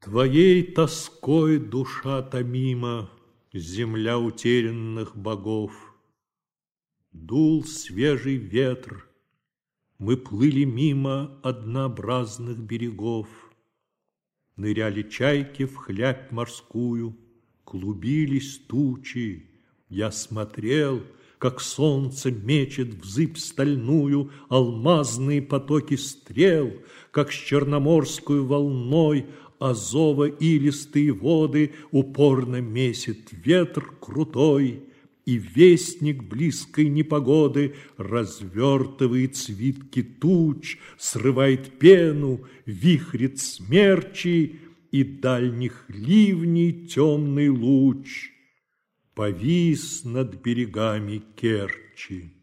Твоей тоской душа томима, Земля утерянных богов. Дул свежий ветр, мы плыли мимо Однообразных берегов. Ныряли чайки в хлябь морскую, Клубились тучи. Я смотрел, как солнце мечет в зыбь стальную Алмазные потоки стрел, Как с черноморскую волной Азова илистые воды Упорно месит ветер крутой, И вестник близкой непогоды Развертывает свитки туч, Срывает пену, вихрит смерчи, И дальних ливней темный луч Повис над берегами Керчи.